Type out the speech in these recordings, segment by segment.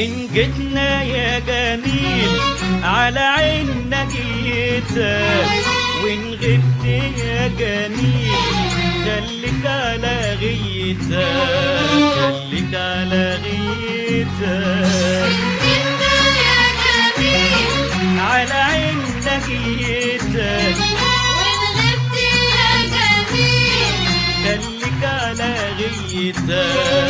إن جيتنا يا جميل على عيننا جيتك وإن غبت يا جميل خليك على غيتك خليك على غيتك على يا جميل خليك على غيتك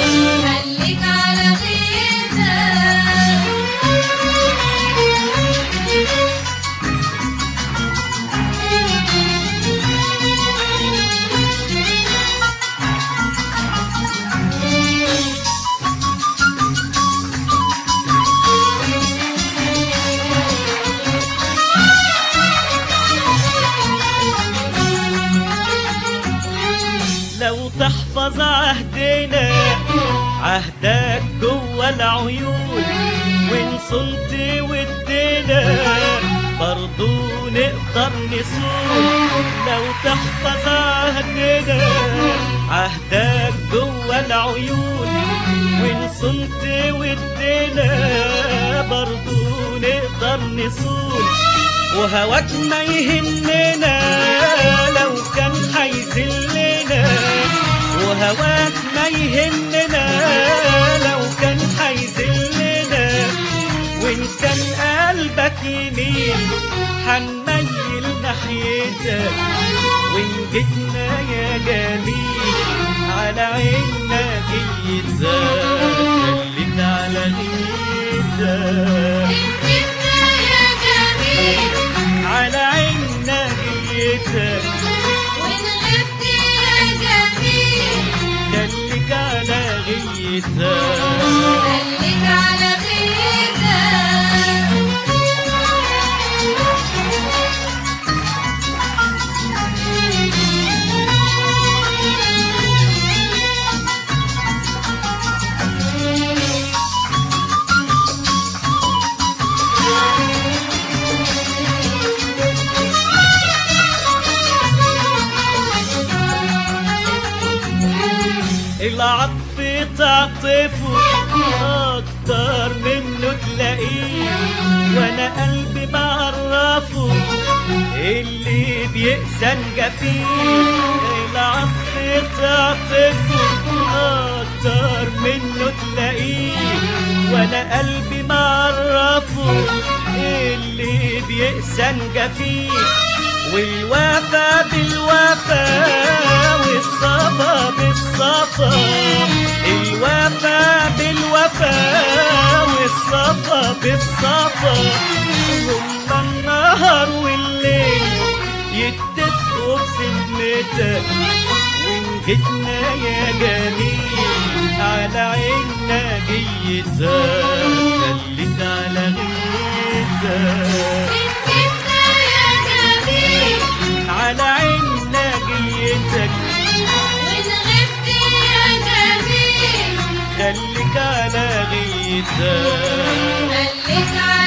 لو تحفظ عهدنا عهدك جوا العيون وإن صنت ودنا برضو نقدر نصون. لو تحفظ عهدنا عهدك جوا العيون وإن صنت ودنا برضو نقدر نصون. وهواك ما يهمنا لو كان هيذلنا وهواك ما يهمنا لو كان هيذلنا وإن كان قلبك يميل هنميل ناحيتك. وإن جيتنا يا جميل على عيننا غيتك خليك العطف تعطفه أكتر منه تلاقيه وأنا قلبي بعرفه اللي بيأذن جفيه العطف تعطفه أكتر منه تلاقيه وأنا قلبي بعرفه اللي بيأذن جفيه والوفا بالوفا والصفا بالصفا. والصفا بالصفا هما النهار والليل يتفقوا بسمتك وإن جيتنا يا جميل على عيننا جيتك خليك على غيتك على عيننا جيتك غبت يا جميل خليك على غيتك خليك على